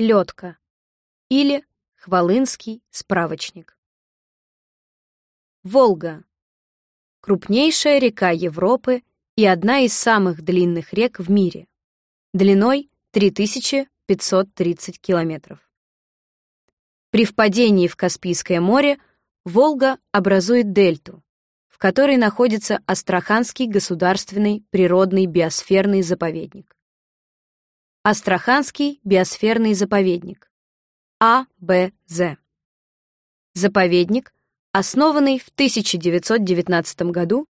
Лёдка или Хвалынский справочник. Волга. Крупнейшая река Европы и одна из самых длинных рек в мире. Длиной 3530 километров. При впадении в Каспийское море Волга образует дельту, в которой находится Астраханский государственный природный биосферный заповедник. Астраханский биосферный заповедник. АБЗ. Заповедник, основанный в 1919 году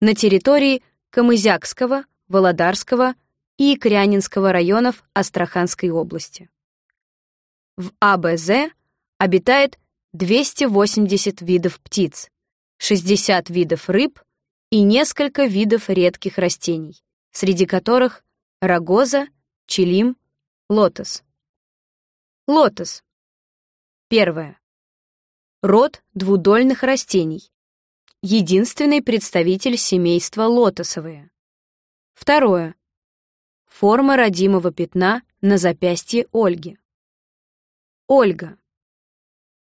на территории Камызякского, Володарского и Крянинского районов Астраханской области. В АБЗ обитает 280 видов птиц, 60 видов рыб и несколько видов редких растений, среди которых рогоза, чилим, лотос. Лотос. Первое. Род двудольных растений. Единственный представитель семейства лотосовые. Второе. Форма родимого пятна на запястье Ольги. Ольга.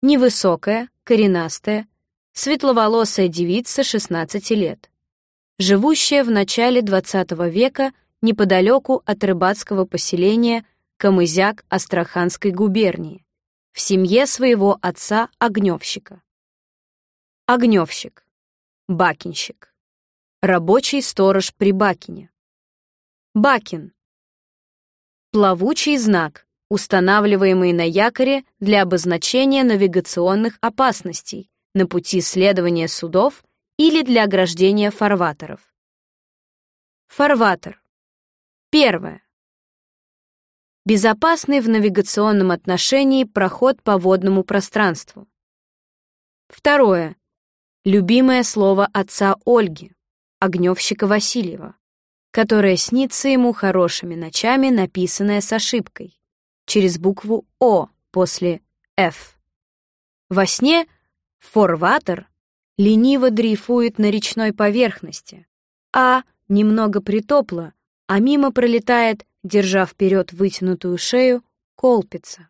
Невысокая, коренастая, светловолосая девица 16 лет, живущая в начале XX века неподалеку от рыбацкого поселения Камызяк Астраханской губернии, в семье своего отца Огневщика. Огневщик. Бакинщик. Рабочий сторож при Бакине. Бакин. Плавучий знак, устанавливаемый на якоре для обозначения навигационных опасностей на пути следования судов или для ограждения фарватеров. Фарватер. Первое. Безопасный в навигационном отношении проход по водному пространству. Второе. Любимое слово отца Ольги, огневщика Васильева, которое снится ему хорошими ночами, написанное с ошибкой, через букву «О» после «Ф». Во сне форватер лениво дрейфует на речной поверхности, а немного притопло а мимо пролетает, держа вперед вытянутую шею, колпица.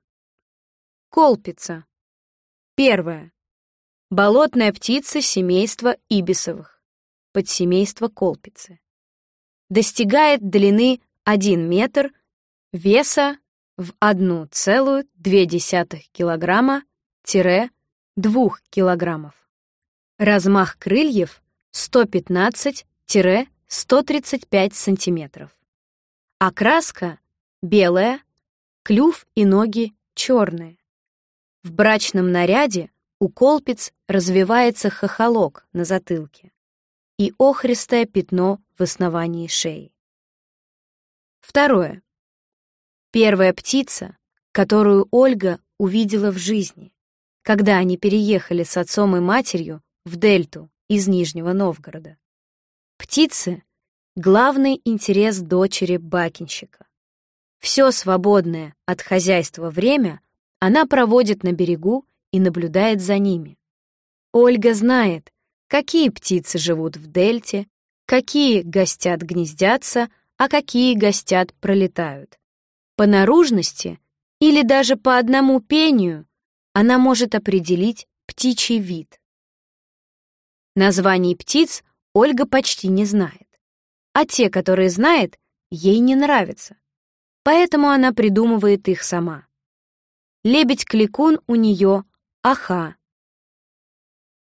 Колпица. Первое. Болотная птица семейства ибисовых, подсемейство колпицы. Достигает длины 1 метр, веса в 1,2 килограмма-2 килограммов. Размах крыльев 115 135 сантиметров. Окраска белая, клюв и ноги черные. В брачном наряде у колпиц развивается хохолок на затылке и охристое пятно в основании шеи. Второе. Первая птица, которую Ольга увидела в жизни, когда они переехали с отцом и матерью в Дельту из Нижнего Новгорода. Птицы — главный интерес дочери бакинщика. Все свободное от хозяйства время она проводит на берегу и наблюдает за ними. Ольга знает, какие птицы живут в дельте, какие гостят гнездятся, а какие гостят пролетают. По наружности или даже по одному пению она может определить птичий вид. Названий птиц Ольга почти не знает. А те, которые знает, ей не нравятся. Поэтому она придумывает их сама. Лебедь-кликун у нее — аха.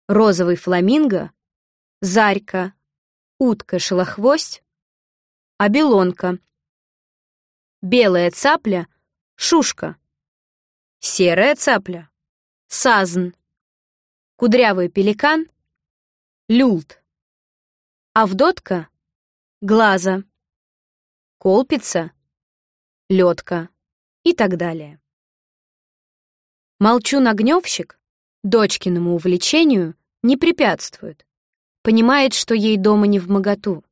Розовый фламинго — зарька. Утка-шелохвость — обелонка. Белая цапля — шушка. Серая цапля — сазн. Кудрявый пеликан — люлт. Авдотка — глаза, колпица — лёдка и так далее. Молчун-огнёвщик дочкиному увлечению не препятствует, понимает, что ей дома не в моготу.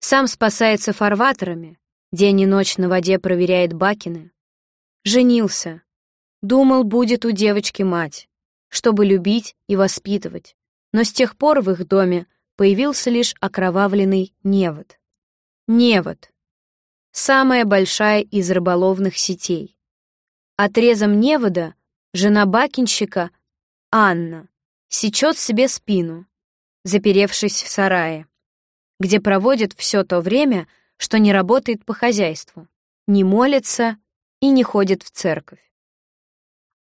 Сам спасается фарватерами, день и ночь на воде проверяет бакины. Женился, думал, будет у девочки мать, чтобы любить и воспитывать, но с тех пор в их доме появился лишь окровавленный невод. Невод — самая большая из рыболовных сетей. Отрезом невода жена бакинщика, Анна, сечет себе спину, заперевшись в сарае, где проводит все то время, что не работает по хозяйству, не молится и не ходит в церковь.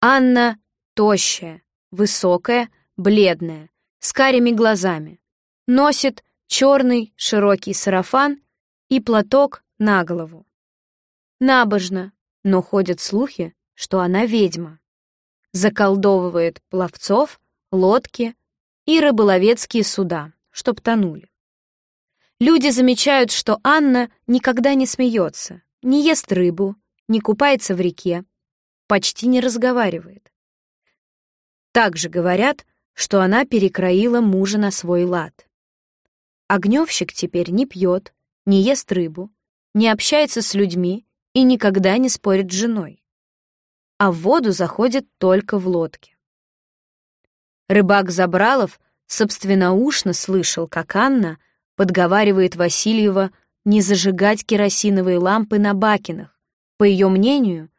Анна тощая, высокая, бледная, с карими глазами, носит черный широкий сарафан и платок на голову. Набожно, но ходят слухи, что она ведьма. Заколдовывает пловцов, лодки и рыболовецкие суда, чтоб тонули. Люди замечают, что Анна никогда не смеется, не ест рыбу, не купается в реке, почти не разговаривает. Также говорят, что она перекроила мужа на свой лад. Огневщик теперь не пьет, не ест рыбу, не общается с людьми и никогда не спорит с женой. А в воду заходит только в лодке. Рыбак Забралов собственноушно слышал, как Анна подговаривает Васильева не зажигать керосиновые лампы на бакинах. По ее мнению,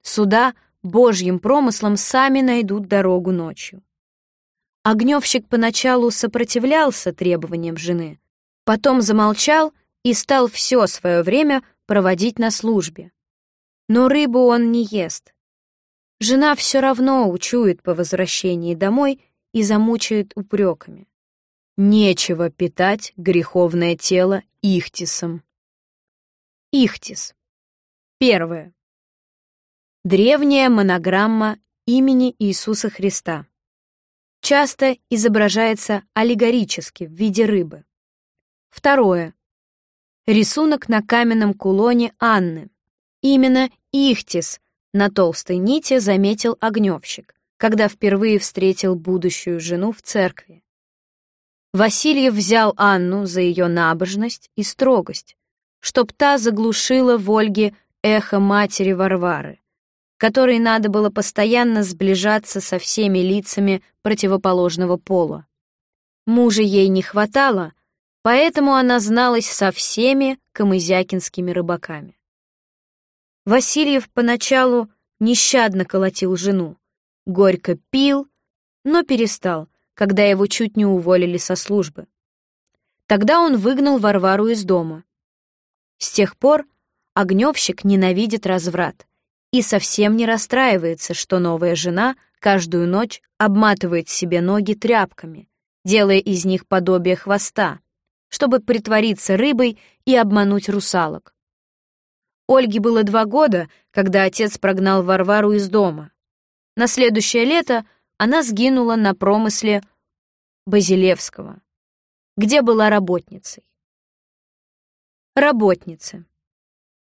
суда божьим промыслом сами найдут дорогу ночью. Огневщик поначалу сопротивлялся требованиям жены, потом замолчал и стал все свое время проводить на службе. Но рыбу он не ест. Жена все равно учует по возвращении домой и замучает упреками. Нечего питать греховное тело ихтисом. Ихтис. Первое. Древняя монограмма имени Иисуса Христа часто изображается аллегорически в виде рыбы. Второе. Рисунок на каменном кулоне Анны. Именно Ихтис на толстой нити заметил огневщик, когда впервые встретил будущую жену в церкви. Васильев взял Анну за ее набожность и строгость, чтоб та заглушила в Ольге эхо матери Варвары которой надо было постоянно сближаться со всеми лицами противоположного пола. Мужа ей не хватало, поэтому она зналась со всеми камызякинскими рыбаками. Васильев поначалу нещадно колотил жену, горько пил, но перестал, когда его чуть не уволили со службы. Тогда он выгнал Варвару из дома. С тех пор огневщик ненавидит разврат и совсем не расстраивается, что новая жена каждую ночь обматывает себе ноги тряпками, делая из них подобие хвоста, чтобы притвориться рыбой и обмануть русалок. Ольге было два года, когда отец прогнал Варвару из дома. На следующее лето она сгинула на промысле Базилевского, где была работницей. Работницы.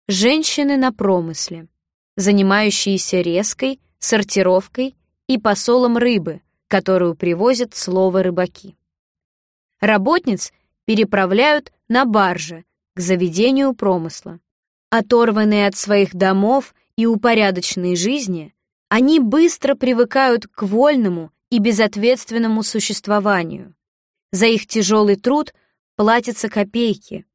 Женщины на промысле занимающиеся резкой, сортировкой и посолом рыбы, которую привозят слово рыбаки. Работниц переправляют на барже к заведению промысла. Оторванные от своих домов и упорядоченной жизни, они быстро привыкают к вольному и безответственному существованию. За их тяжелый труд платятся копейки.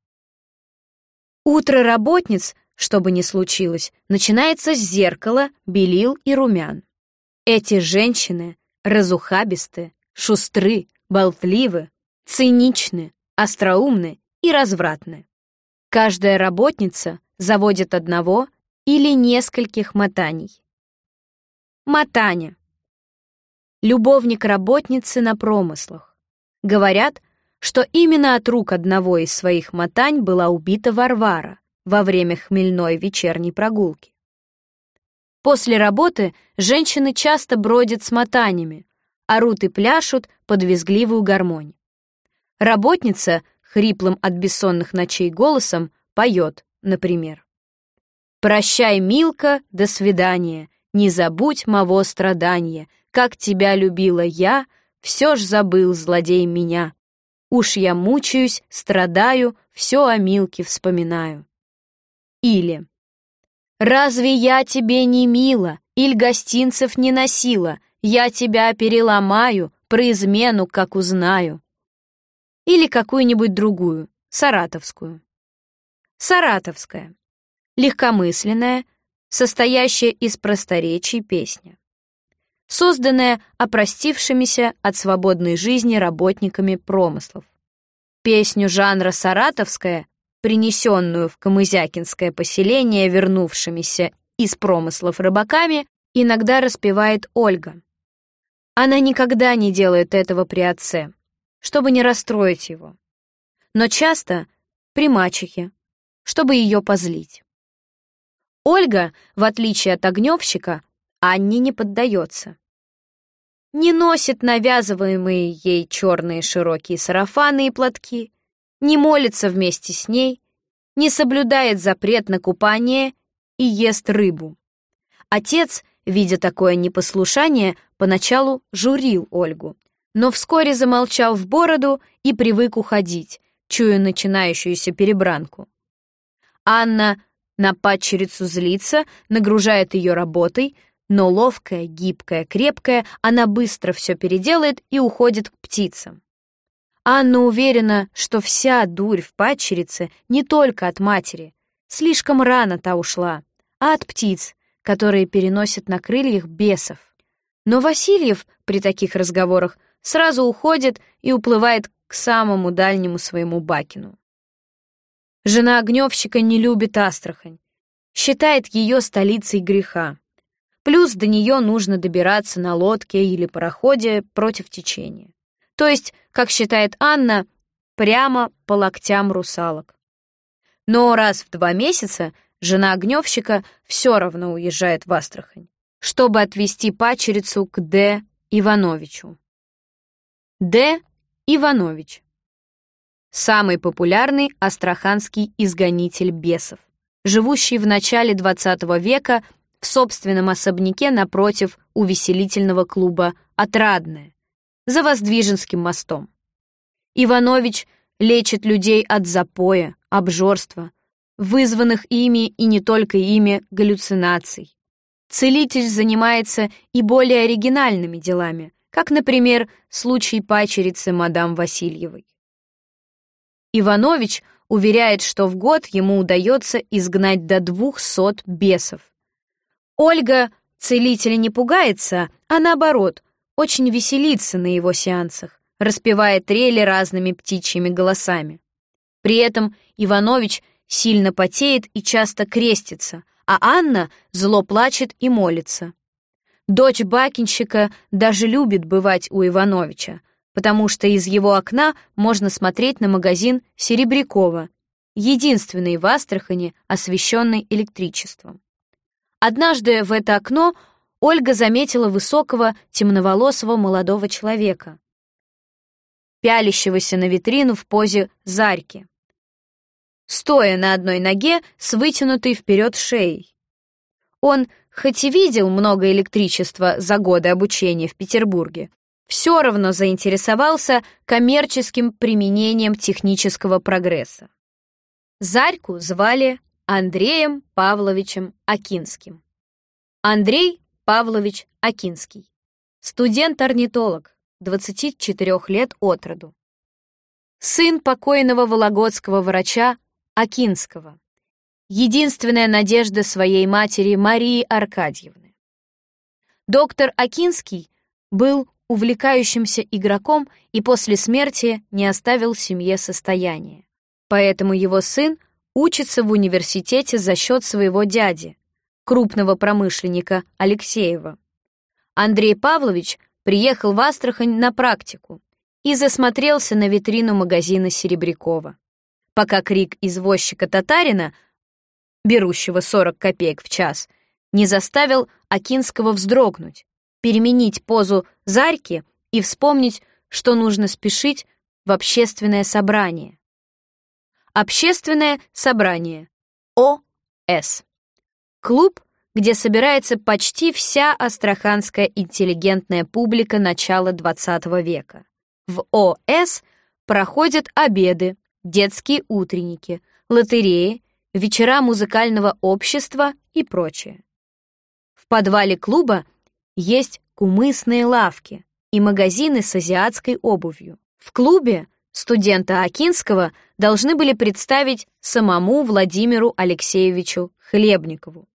Утро работниц что бы ни случилось, начинается с зеркала, белил и румян. Эти женщины разухабисты, шустры, болтливы, циничны, остроумны и развратны. Каждая работница заводит одного или нескольких мотаний. Мотаня. Любовник работницы на промыслах. Говорят, что именно от рук одного из своих мотань была убита Варвара, во время хмельной вечерней прогулки. После работы женщины часто бродят с мотаниями, орут и пляшут под визгливую гармонь. Работница, хриплым от бессонных ночей голосом, поет, например. «Прощай, Милка, до свидания, не забудь моего страдания, как тебя любила я, все ж забыл злодей меня. Уж я мучаюсь, страдаю, все о Милке вспоминаю». Или «Разве я тебе не мила, иль гостинцев не носила, я тебя переломаю, про измену как узнаю». Или какую-нибудь другую, саратовскую. Саратовская. Легкомысленная, состоящая из просторечий песня, созданная опростившимися от свободной жизни работниками промыслов. Песню жанра саратовская, принесенную в Камызякинское поселение вернувшимися из промыслов рыбаками, иногда распевает Ольга. Она никогда не делает этого при отце, чтобы не расстроить его, но часто при мачехе, чтобы ее позлить. Ольга, в отличие от огневщика, Анне не поддается. Не носит навязываемые ей черные широкие сарафаны и платки, не молится вместе с ней, не соблюдает запрет на купание и ест рыбу. Отец, видя такое непослушание, поначалу журил Ольгу, но вскоре замолчал в бороду и привык уходить, чуя начинающуюся перебранку. Анна на падчерицу злится, нагружает ее работой, но ловкая, гибкая, крепкая, она быстро все переделает и уходит к птицам. Анна уверена, что вся дурь в падчерице не только от матери, слишком рано та ушла, а от птиц, которые переносят на крыльях бесов. Но Васильев при таких разговорах сразу уходит и уплывает к самому дальнему своему Бакину. Жена огневщика не любит Астрахань, считает ее столицей греха. Плюс до нее нужно добираться на лодке или пароходе против течения. То есть, как считает Анна, прямо по локтям русалок. Но раз в два месяца жена огневщика все равно уезжает в Астрахань, чтобы отвезти пачерицу к Д. Ивановичу. Д. Иванович. Самый популярный астраханский изгонитель бесов, живущий в начале XX века в собственном особняке напротив увеселительного клуба «Отрадное» за Воздвиженским мостом. Иванович лечит людей от запоя, обжорства, вызванных ими и не только ими галлюцинаций. Целитель занимается и более оригинальными делами, как, например, случай пачерицы мадам Васильевой. Иванович уверяет, что в год ему удается изгнать до двухсот бесов, Ольга целителя не пугается, а наоборот, очень веселится на его сеансах, распевая трели разными птичьими голосами. При этом Иванович сильно потеет и часто крестится, а Анна зло плачет и молится. Дочь бакинщика даже любит бывать у Ивановича, потому что из его окна можно смотреть на магазин Серебрякова, единственный в Астрахани, освещенный электричеством. Однажды в это окно Ольга заметила высокого, темноволосого молодого человека, пялящегося на витрину в позе зарьки, стоя на одной ноге с вытянутой вперед шеей. Он, хоть и видел много электричества за годы обучения в Петербурге, все равно заинтересовался коммерческим применением технического прогресса. Зарьку звали Андреем Павловичем Акинским. Андрей Павлович Акинский. Студент-орнитолог, 24 лет от роду. Сын покойного вологодского врача Акинского. Единственная надежда своей матери Марии Аркадьевны. Доктор Акинский был увлекающимся игроком и после смерти не оставил семье состояния. Поэтому его сын учится в университете за счет своего дяди, крупного промышленника Алексеева. Андрей Павлович приехал в Астрахань на практику и засмотрелся на витрину магазина Серебрякова. Пока крик извозчика-татарина, берущего 40 копеек в час, не заставил Акинского вздрогнуть, переменить позу Зарьки и вспомнить, что нужно спешить в общественное собрание. Общественное собрание. ОС. Клуб, где собирается почти вся астраханская интеллигентная публика начала XX века. В ОС проходят обеды, детские утренники, лотереи, вечера музыкального общества и прочее. В подвале клуба есть кумысные лавки и магазины с азиатской обувью. В клубе студента Акинского должны были представить самому Владимиру Алексеевичу Хлебникову.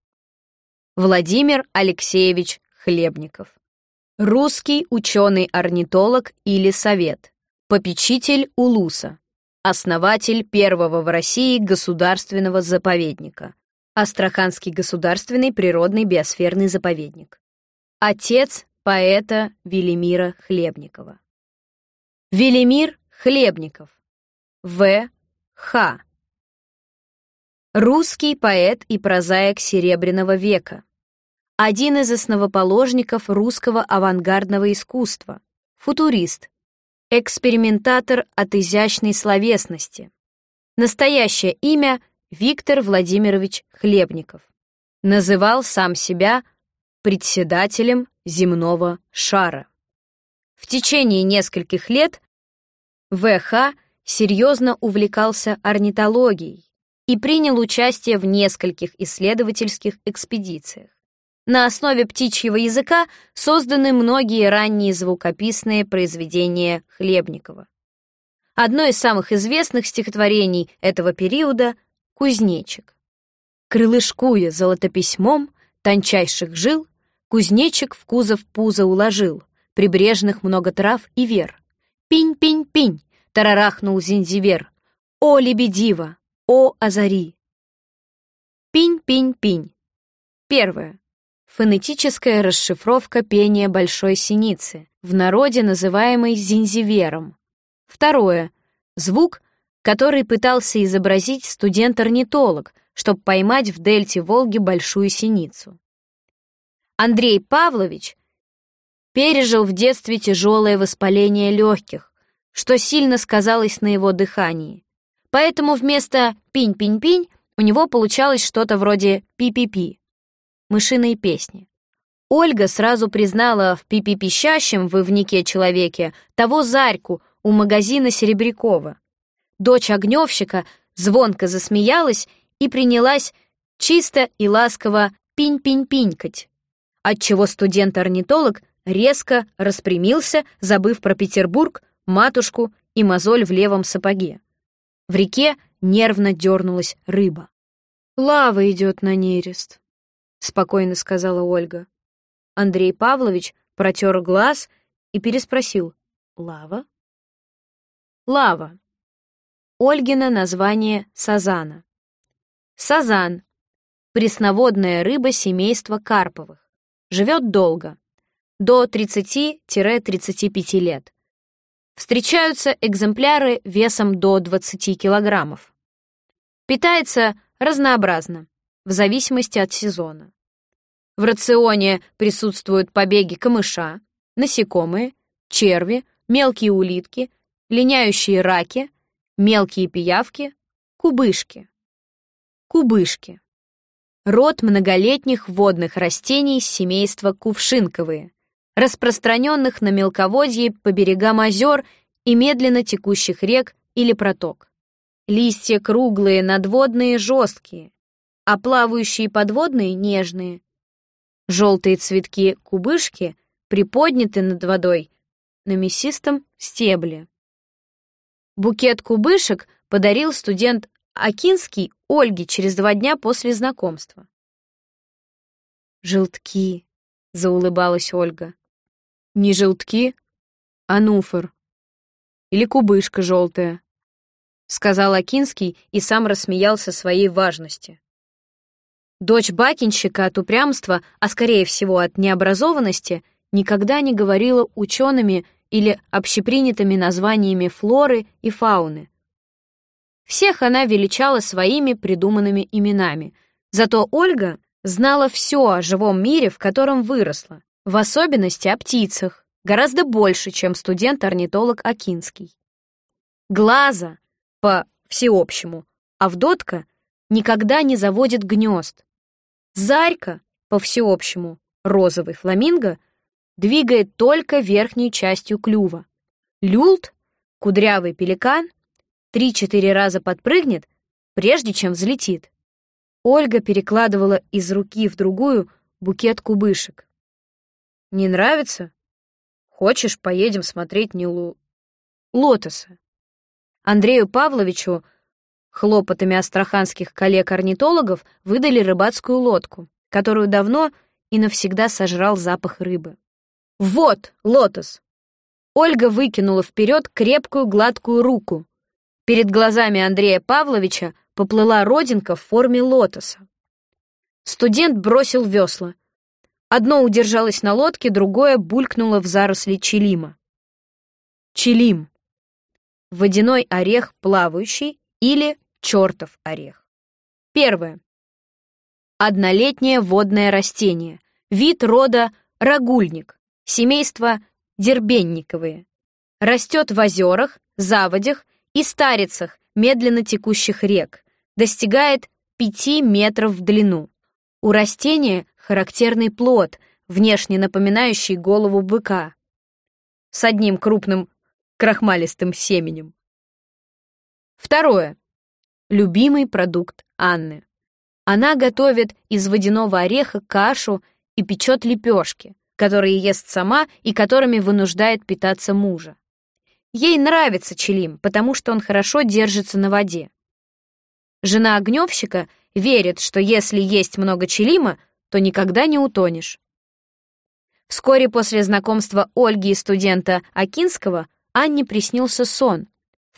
Владимир Алексеевич Хлебников. Русский ученый-орнитолог или совет. Попечитель Улуса. Основатель первого в России государственного заповедника. Астраханский государственный природный биосферный заповедник. Отец поэта Велимира Хлебникова. Велимир Хлебников. В. Х. Русский поэт и прозаик Серебряного века. Один из основоположников русского авангардного искусства. Футурист. Экспериментатор от изящной словесности. Настоящее имя Виктор Владимирович Хлебников. Называл сам себя председателем земного шара. В течение нескольких лет В.Х. серьезно увлекался орнитологией и принял участие в нескольких исследовательских экспедициях. На основе птичьего языка созданы многие ранние звукописные произведения Хлебникова. Одно из самых известных стихотворений этого периода — «Кузнечик». Крылышкуя золотописьмом тончайших жил, Кузнечик в кузов пузо уложил, Прибрежных много трав и вер. Пинь-пинь-пинь, тарарахнул зинзивер. О, лебедива, о, озари. Пинь-пинь-пинь. Первое. Фонетическая расшифровка пения большой синицы, в народе называемой зинзивером. Второе. Звук, который пытался изобразить студент-орнитолог, чтобы поймать в дельте Волги большую синицу. Андрей Павлович пережил в детстве тяжелое воспаление легких, что сильно сказалось на его дыхании. Поэтому вместо «пинь-пинь-пинь» у него получалось что-то вроде «пи-пи-пи» — мышиные песни. Ольга сразу признала в пипи-пищащем ивнике человеке того Зарьку у магазина Серебрякова. Дочь огневщика звонко засмеялась и принялась чисто и ласково пинь-пинь-пинькать отчего студент-орнитолог резко распрямился, забыв про Петербург, матушку и мозоль в левом сапоге. В реке нервно дернулась рыба. «Лава идет на нерест», — спокойно сказала Ольга. Андрей Павлович протер глаз и переспросил. «Лава?» «Лава». Ольгина название сазана. Сазан — пресноводная рыба семейства карповых. Живет долго, до 30-35 лет. Встречаются экземпляры весом до 20 килограммов. Питается разнообразно, в зависимости от сезона. В рационе присутствуют побеги камыша, насекомые, черви, мелкие улитки, линяющие раки, мелкие пиявки, кубышки. Кубышки. Род многолетних водных растений семейства кувшинковые, распространенных на мелководье по берегам озер и медленно текущих рек или проток. Листья круглые, надводные, жесткие, а плавающие подводные — нежные. Желтые цветки кубышки приподняты над водой на мясистом стебле. Букет кубышек подарил студент Акинский Ольге через два дня после знакомства. «Желтки», — заулыбалась Ольга. «Не желтки, а нуфор. Или кубышка желтая», — сказал Акинский и сам рассмеялся своей важности. Дочь бакинщика от упрямства, а скорее всего от необразованности, никогда не говорила учеными или общепринятыми названиями флоры и фауны, всех она величала своими придуманными именами. Зато Ольга знала все о живом мире, в котором выросла, в особенности о птицах, гораздо больше, чем студент-орнитолог Акинский. Глаза, по всеобщему, Авдотка никогда не заводит гнезд. Зарька, по всеобщему, розовый фламинго, двигает только верхней частью клюва. Люлт, кудрявый пеликан, три-четыре раза подпрыгнет, прежде чем взлетит. Ольга перекладывала из руки в другую букет кубышек. «Не нравится? Хочешь, поедем смотреть Нилу лотоса?» Андрею Павловичу хлопотами астраханских коллег-орнитологов выдали рыбацкую лодку. которую давно и навсегда сожрал запах рыбы. «Вот, лотос!» Ольга выкинула вперед крепкую гладкую руку. Перед глазами Андрея Павловича поплыла родинка в форме лотоса. Студент бросил весла. Одно удержалось на лодке, другое булькнуло в заросли челима. Челим. Водяной орех плавающий или чертов орех. Первое. Однолетнее водное растение. Вид рода рагульник. Семейство дербенниковые. Растет в озерах, заводях и старицах медленно текущих рек. Достигает 5 метров в длину. У растения характерный плод, внешне напоминающий голову быка, с одним крупным крахмалистым семенем. Второе. Любимый продукт Анны. Она готовит из водяного ореха кашу и печет лепешки, которые ест сама и которыми вынуждает питаться мужа. Ей нравится Челим, потому что он хорошо держится на воде. Жена огневщика верит, что если есть много Челима, то никогда не утонешь. Вскоре после знакомства Ольги и студента Акинского Анне приснился сон,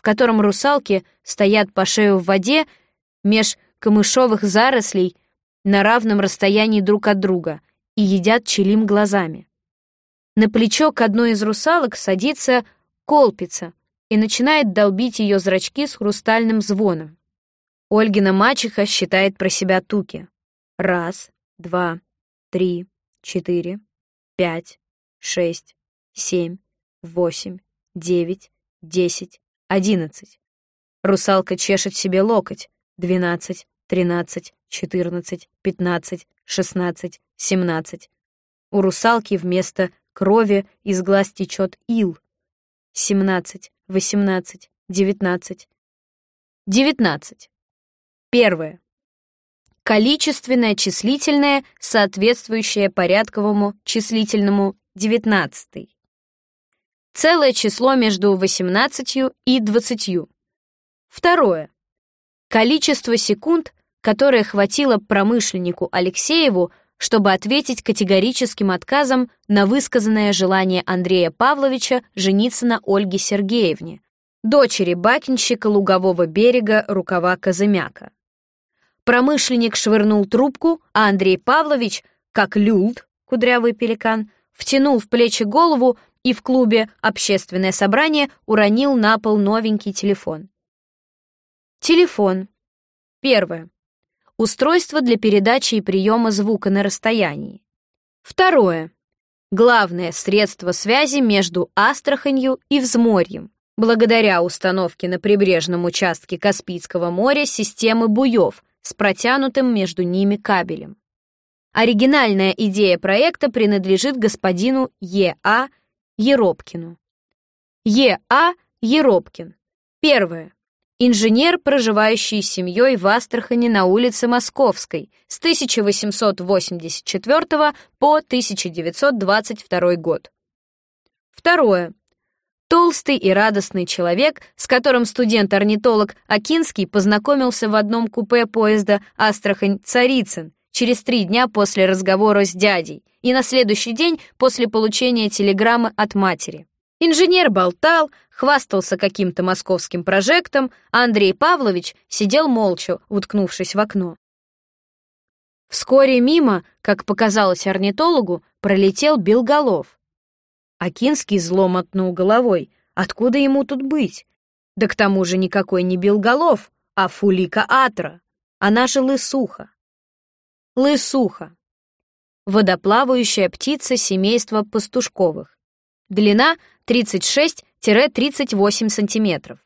в котором русалки стоят по шею в воде меж камышовых зарослей на равном расстоянии друг от друга и едят челим глазами. На плечо к одной из русалок садится колпица и начинает долбить ее зрачки с хрустальным звоном. Ольгина мачеха считает про себя туки. Раз, два, три, четыре, пять, шесть, семь, восемь, девять, десять, одиннадцать. Русалка чешет себе локоть. Двенадцать, тринадцать, четырнадцать, пятнадцать, шестнадцать, семнадцать. У русалки вместо крови из глаз течет ил. Семнадцать, восемнадцать, девятнадцать. Девятнадцать. Первое. Количественное числительное, соответствующее порядковому числительному девятнадцатый целое число между 18 и 20. Второе. Количество секунд, которое хватило промышленнику Алексееву, чтобы ответить категорическим отказом на высказанное желание Андрея Павловича жениться на Ольге Сергеевне, дочери бакинщика лугового берега рукава Казымяка. Промышленник швырнул трубку, а Андрей Павлович, как люлд, кудрявый пеликан, втянул в плечи голову и в клубе «Общественное собрание» уронил на пол новенький телефон. Телефон. Первое. Устройство для передачи и приема звука на расстоянии. Второе. Главное средство связи между Астраханью и Взморьем, благодаря установке на прибрежном участке Каспийского моря системы буев с протянутым между ними кабелем. Оригинальная идея проекта принадлежит господину Е.А. Еропкину. Е.А. Еропкин. Первое. Инженер, проживающий с семьей в Астрахани на улице Московской с 1884 по 1922 год. Второе. Толстый и радостный человек, с которым студент-орнитолог Акинский познакомился в одном купе поезда Астрахань-Царицын через три дня после разговора с дядей и на следующий день после получения телеграммы от матери. Инженер болтал, хвастался каким-то московским прожектом, а Андрей Павлович сидел молча, уткнувшись в окно. Вскоре мимо, как показалось орнитологу, пролетел Белголов. Акинский зло мотнул головой. Откуда ему тут быть? Да к тому же никакой не Белголов, а Фулика Атра, она же Лысуха. Лысуха. Водоплавающая птица семейства пастушковых. Длина 36-38 см.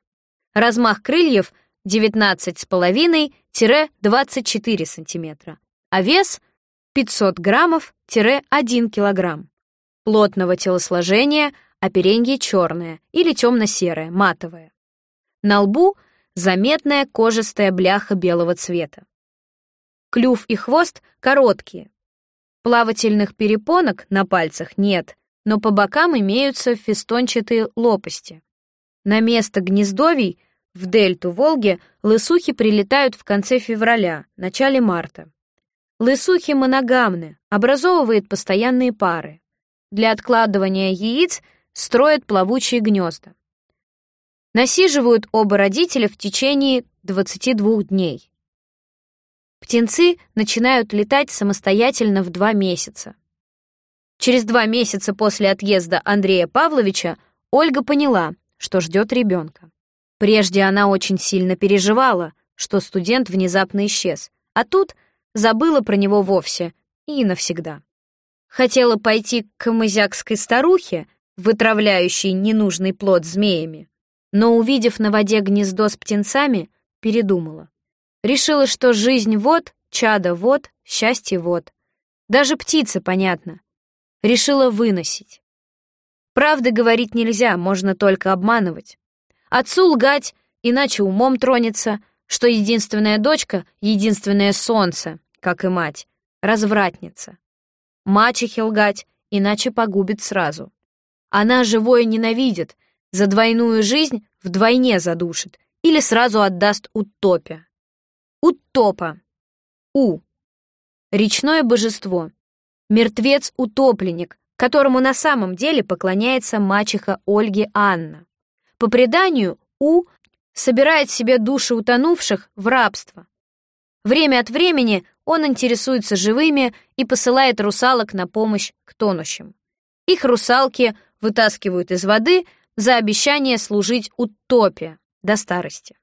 Размах крыльев 19,5-24 см. А вес 500 граммов-1 килограмм. Плотного телосложения, оперенье черное или темно-серое, матовое. На лбу заметная кожистая бляха белого цвета. Клюв и хвост короткие. Плавательных перепонок на пальцах нет, но по бокам имеются фестончатые лопасти. На место гнездовий в дельту Волги лысухи прилетают в конце февраля, начале марта. Лысухи моногамны, образовывает постоянные пары. Для откладывания яиц строят плавучие гнезда. Насиживают оба родителя в течение 22 дней. Птенцы начинают летать самостоятельно в два месяца. Через два месяца после отъезда Андрея Павловича Ольга поняла, что ждет ребенка. Прежде она очень сильно переживала, что студент внезапно исчез, а тут забыла про него вовсе и навсегда. Хотела пойти к камызякской старухе, вытравляющей ненужный плод змеями, но, увидев на воде гнездо с птенцами, передумала. Решила, что жизнь вот, чада вот, счастье вот. Даже птица, понятно. Решила выносить. Правды говорить нельзя, можно только обманывать. Отцу лгать, иначе умом тронется, что единственная дочка — единственное солнце, как и мать, развратница. Мачехе лгать, иначе погубит сразу. Она живое ненавидит, за двойную жизнь вдвойне задушит или сразу отдаст утопе. Утопа. У. Речное божество. Мертвец-утопленник, которому на самом деле поклоняется мачеха Ольги Анна. По преданию, У собирает себе души утонувших в рабство. Время от времени он интересуется живыми и посылает русалок на помощь к тонущим. Их русалки вытаскивают из воды за обещание служить утопе до старости.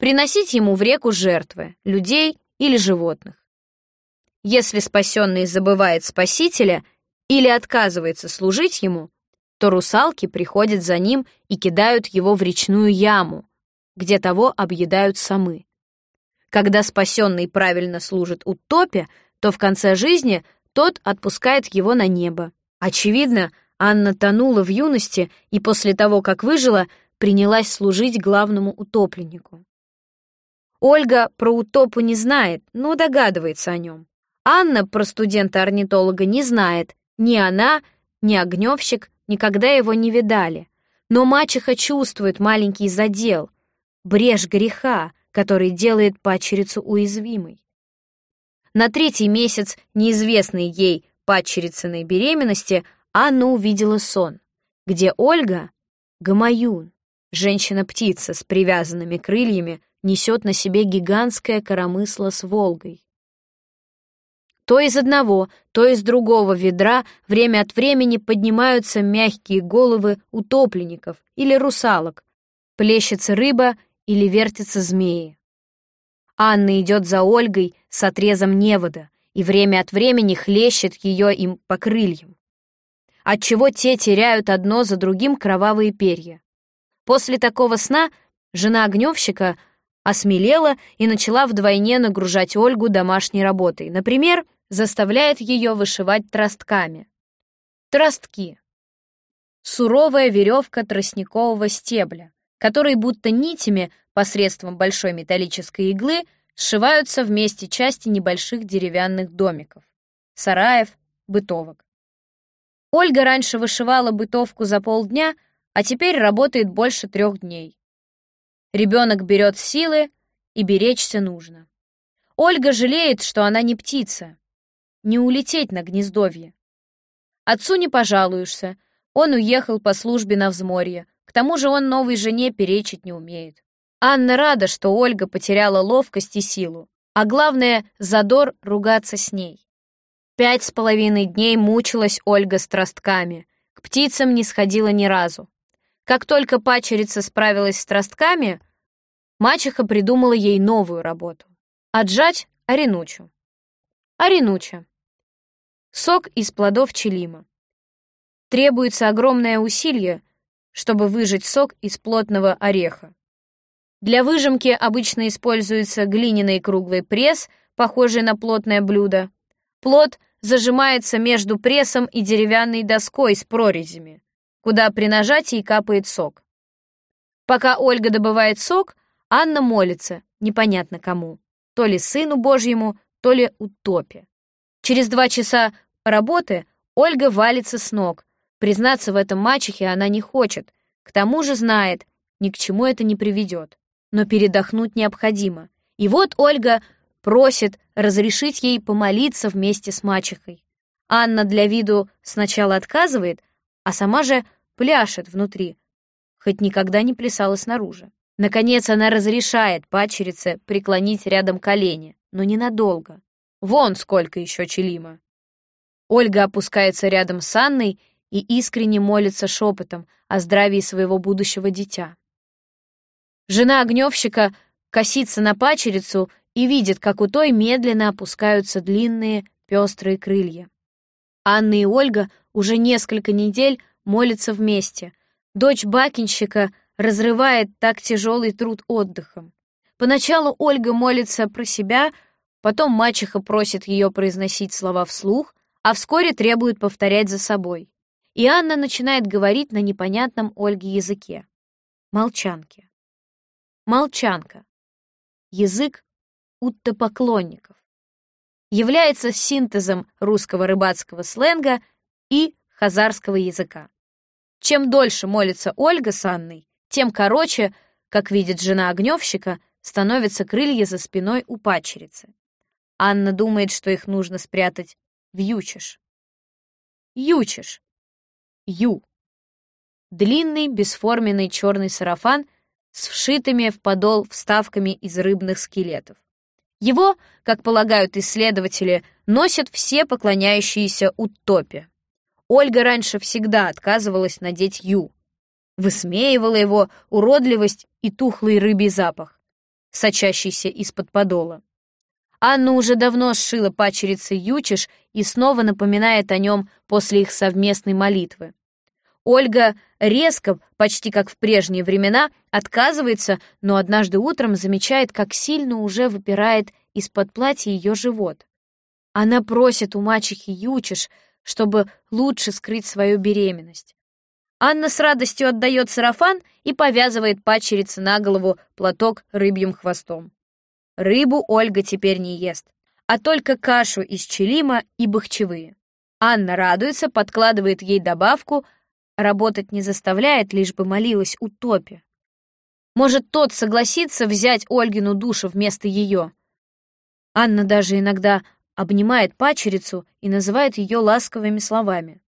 Приносить ему в реку жертвы, людей или животных. Если спасенный забывает спасителя или отказывается служить ему, то русалки приходят за ним и кидают его в речную яму, где того объедают самы. Когда спасенный правильно служит утопе, то в конце жизни тот отпускает его на небо. Очевидно, Анна тонула в юности и после того, как выжила, принялась служить главному утопленнику. Ольга про утопу не знает, но догадывается о нем. Анна про студента-орнитолога не знает. Ни она, ни огневщик никогда его не видали. Но мачеха чувствует маленький задел, брешь греха, который делает падчерицу уязвимой. На третий месяц неизвестной ей падчерицыной беременности Анна увидела сон, где Ольга, Гамаюн, женщина-птица с привязанными крыльями, несет на себе гигантское коромысло с Волгой. То из одного, то из другого ведра время от времени поднимаются мягкие головы утопленников или русалок, плещется рыба или вертятся змеи. Анна идет за Ольгой с отрезом невода и время от времени хлещет ее им по крыльям, отчего те теряют одно за другим кровавые перья. После такого сна жена огневщика осмелела и начала вдвойне нагружать Ольгу домашней работой. Например, заставляет ее вышивать тростками. Тростки. Суровая веревка тростникового стебля, которые будто нитями посредством большой металлической иглы сшиваются вместе части небольших деревянных домиков, сараев, бытовок. Ольга раньше вышивала бытовку за полдня, а теперь работает больше трех дней. Ребенок берет силы, и беречься нужно. Ольга жалеет, что она не птица, не улететь на гнездовье. Отцу не пожалуешься, он уехал по службе на взморье, к тому же он новой жене перечить не умеет. Анна рада, что Ольга потеряла ловкость и силу, а главное — задор ругаться с ней. Пять с половиной дней мучилась Ольга страстками, к птицам не сходила ни разу. Как только пачерица справилась с страстками, мачеха придумала ей новую работу — отжать аренучу. Аренуча Сок из плодов челима. Требуется огромное усилие, чтобы выжать сок из плотного ореха. Для выжимки обычно используется глиняный круглый пресс, похожий на плотное блюдо. Плод зажимается между прессом и деревянной доской с прорезями, куда при нажатии капает сок. Пока Ольга добывает сок, Анна молится, непонятно кому, то ли сыну Божьему, то ли утопе. Через два часа работы Ольга валится с ног. Признаться в этом мачехе она не хочет. К тому же знает, ни к чему это не приведет. Но передохнуть необходимо. И вот Ольга просит разрешить ей помолиться вместе с мачехой. Анна для виду сначала отказывает, а сама же пляшет внутри, хоть никогда не плясала снаружи. Наконец она разрешает пачерице преклонить рядом колени, но ненадолго. Вон сколько еще челима. Ольга опускается рядом с Анной и искренне молится шепотом о здравии своего будущего дитя. Жена огневщика косится на пачерицу и видит, как у той медленно опускаются длинные пестрые крылья. Анна и Ольга уже несколько недель молятся вместе. Дочь бакинщика разрывает так тяжелый труд отдыхом. Поначалу Ольга молится про себя, потом мачеха просит ее произносить слова вслух, а вскоре требует повторять за собой. И Анна начинает говорить на непонятном Ольге языке. Молчанки. Молчанка. Язык уттопоклонников. Является синтезом русского рыбацкого сленга и хазарского языка. Чем дольше молится Ольга с Анной, тем короче, как видит жена огневщика, становятся крылья за спиной у пачерицы. Анна думает, что их нужно спрятать в ючиш. Ючиш. Ю. Длинный бесформенный черный сарафан с вшитыми в подол вставками из рыбных скелетов. Его, как полагают исследователи, носят все поклоняющиеся утопе. Ольга раньше всегда отказывалась надеть ю, высмеивала его уродливость и тухлый рыбий запах, сочащийся из-под подола. Анна уже давно сшила пачерице ючиш и снова напоминает о нем после их совместной молитвы. Ольга резко, почти как в прежние времена, отказывается, но однажды утром замечает, как сильно уже выпирает из-под платья ее живот. Она просит у мачехи ючиш, чтобы лучше скрыть свою беременность. Анна с радостью отдает сарафан и повязывает пачерице на голову платок рыбьим хвостом. Рыбу Ольга теперь не ест, а только кашу из челима и бахчевые. Анна радуется, подкладывает ей добавку, работать не заставляет, лишь бы молилась утопе. Может, тот согласится взять Ольгину душу вместо ее. Анна даже иногда обнимает пачерицу и называет ее ласковыми словами.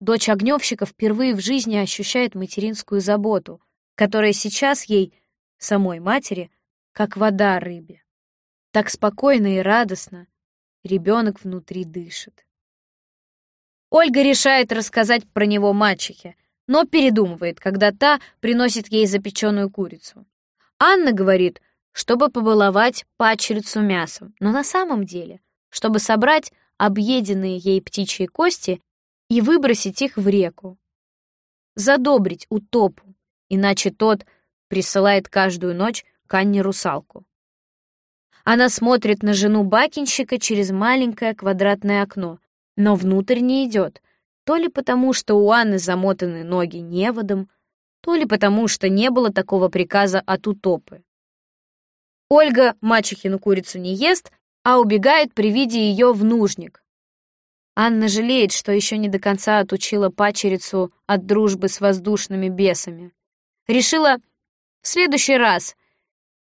Дочь огневщика впервые в жизни ощущает материнскую заботу, которая сейчас ей, самой матери, как вода рыбе. Так спокойно и радостно ребенок внутри дышит. Ольга решает рассказать про него мачехе, но передумывает, когда та приносит ей запеченную курицу. Анна говорит, чтобы побаловать пачерицу мясом, но на самом деле, чтобы собрать объеденные ей птичьи кости и выбросить их в реку. Задобрить утопу, иначе тот присылает каждую ночь к Анне русалку. Она смотрит на жену бакинщика через маленькое квадратное окно, но внутрь не идет, то ли потому, что у Анны замотаны ноги неводом, то ли потому, что не было такого приказа от утопы. Ольга мачехину курицу не ест, а убегает при виде ее в нужник, Анна жалеет, что еще не до конца отучила пачерицу от дружбы с воздушными бесами. Решила в следующий раз,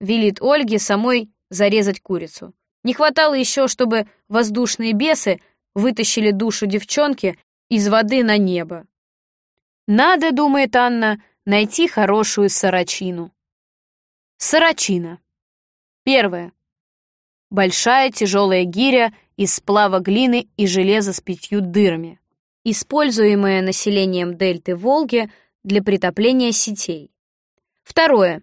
велит Ольге самой зарезать курицу. Не хватало еще, чтобы воздушные бесы вытащили душу девчонки из воды на небо. Надо, думает Анна, найти хорошую сорочину. Сорочина. Первое. Большая тяжелая гиря из сплава глины и железа с пятью дырами, используемое населением дельты Волги для притопления сетей. Второе.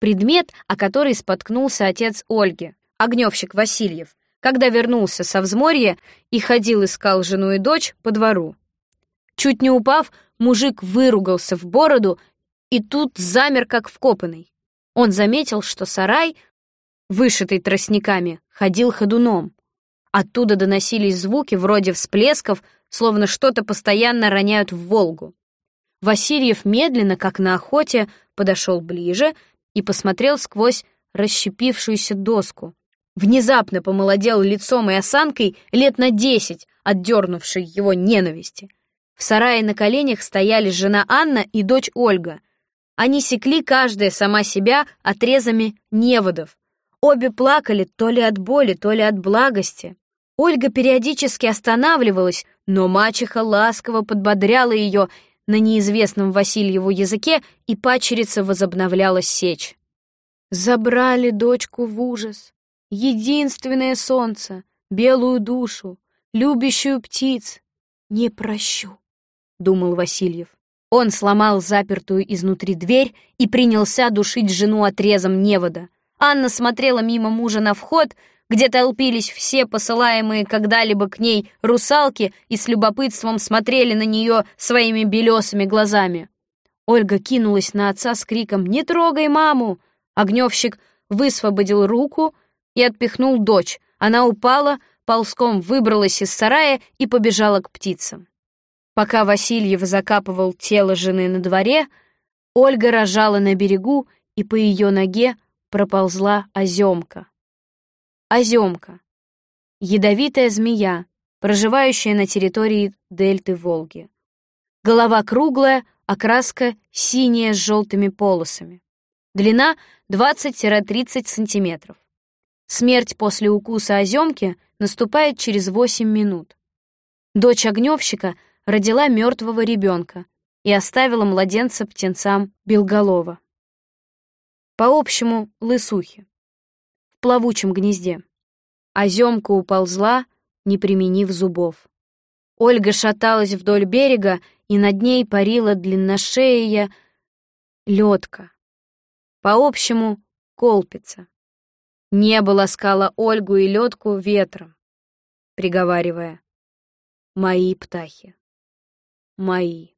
Предмет, о который споткнулся отец Ольги, огневщик Васильев, когда вернулся со взморья и ходил искал жену и дочь по двору. Чуть не упав, мужик выругался в бороду и тут замер, как вкопанный. Он заметил, что сарай, вышитый тростниками, ходил ходуном. Оттуда доносились звуки вроде всплесков, словно что-то постоянно роняют в Волгу. Васильев медленно, как на охоте, подошел ближе и посмотрел сквозь расщепившуюся доску. Внезапно помолодел лицом и осанкой лет на десять, отдернувшей его ненависти. В сарае на коленях стояли жена Анна и дочь Ольга. Они секли каждая сама себя отрезами неводов. Обе плакали то ли от боли, то ли от благости. Ольга периодически останавливалась, но мачеха ласково подбодряла ее на неизвестном Васильеву языке, и пачерица возобновляла сечь. Забрали дочку в ужас. Единственное солнце, белую душу, любящую птиц. Не прощу, — думал Васильев. Он сломал запертую изнутри дверь и принялся душить жену отрезом невода. Анна смотрела мимо мужа на вход, где толпились все посылаемые когда-либо к ней русалки и с любопытством смотрели на нее своими белесыми глазами. Ольга кинулась на отца с криком «Не трогай маму!». Огневщик высвободил руку и отпихнул дочь. Она упала, ползком выбралась из сарая и побежала к птицам. Пока Васильев закапывал тело жены на дворе, Ольга рожала на берегу, и по ее ноге проползла оземка. Оземка. Ядовитая змея, проживающая на территории дельты Волги. Голова круглая, окраска синяя с желтыми полосами. Длина 20-30 сантиметров. Смерть после укуса оземки наступает через 8 минут. Дочь огневщика родила мертвого ребенка и оставила младенца птенцам Белголова. По общему лысухе в плавучем гнезде. Оземка уползла, не применив зубов. Ольга шаталась вдоль берега, и над ней парила длинношея лёдка. По общему колпица. Небо ласкало Ольгу и лёдку ветром, приговаривая «Мои птахи, мои».